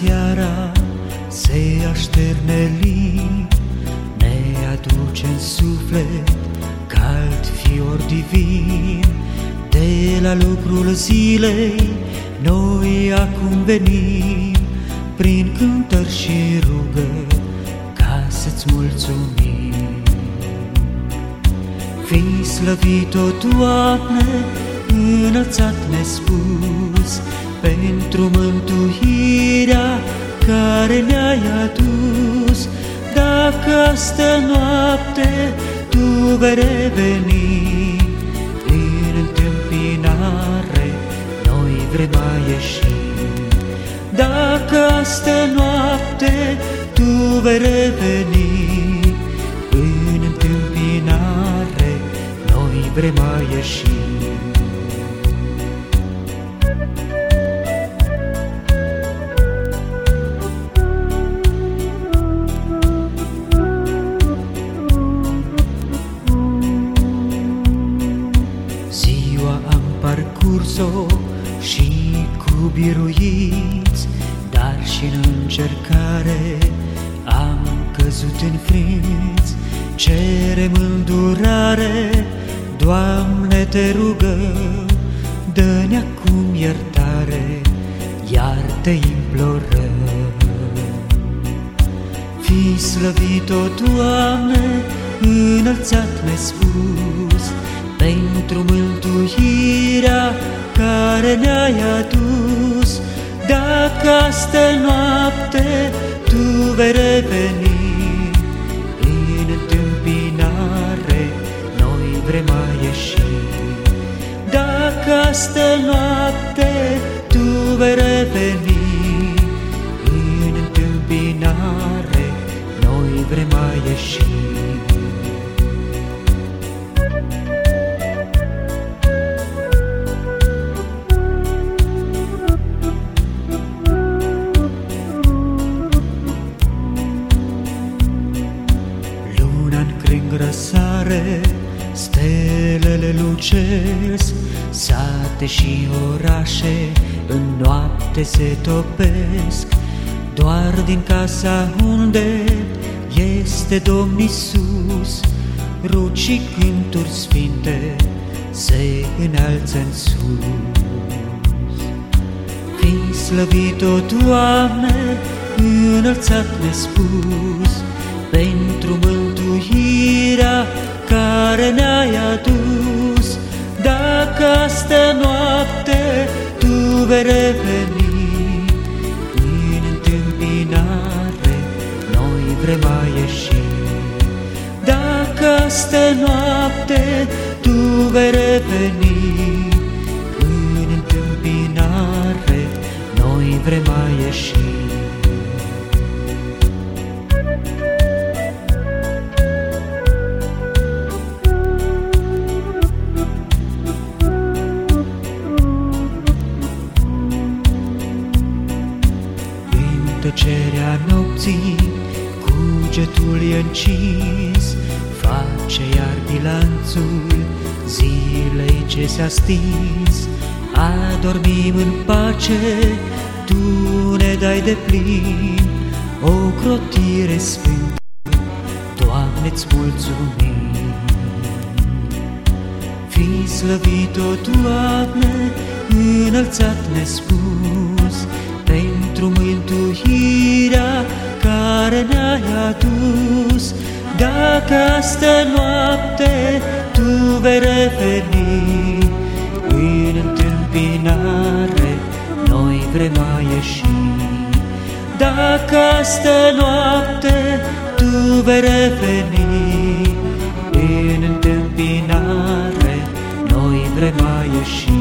Doamne, iarăși seara se așterne lin, ne aduce în suflet cald fior divin. De la lucrul zilei noi acum venim, prin cântări și rugă ca să-ți mulțumim. Fii slăvit, o Doamne, înălțat nespus, pentru mântuirea care ne-ai adus. Dacă astă noapte tu vei reveni în întâmpinare, noi vrem a ieși. Dacă astă noapte tu vei reveni în întâmpinare, noi vrem a ieși. Parcurs-o și cu biruiți, dar și în încercare am căzut în friți. Cerem îndurare, Doamne, te rugăm, dă-ne acum iertare, iar te implorăm. Fii slăvit, o Doamne, înălțat nespus, pentru mântuirea care ne-ai adus. Dacă astă noapte tu vei reveni în întâmpinare, noi vrem a ieși. Dacă astă noapte tu vei reveni în întâmpinare, noi vrem a ieși. Luna-n cring răsare, stelele lucesc, sate și orașe în noapte se topesc, doar din casa unde este Domn Isus, ruci și cânturi sfinte se înalță în sus. Fii slăvit, o Doamne, înălțat nespus, pentru mântuirea care ne-ai adus. Dacă astă noapte tu vei reveni în întâmpinare, noi vrem a ieși. Dacă astă noapte tu vei reveni în întâmpinare, noi vrem a ieși. Tăcerea nopții, cugetul e încins, face iar bilanțul zilei ce s-a stins. Adormim în pace, Tu ne dai de plin o crotire sfântă, Doamne-ți mulțumim. Fii slăvit, o Doamne, înălțat nespus, pentru mântuirea care ne-ai adus. Dacă astă noapte tu vei reveni în întâmpinare, noi vrem a ieși. Dacă astă noapte tu vei reveni în întâmpinare, noi vrem a ieși.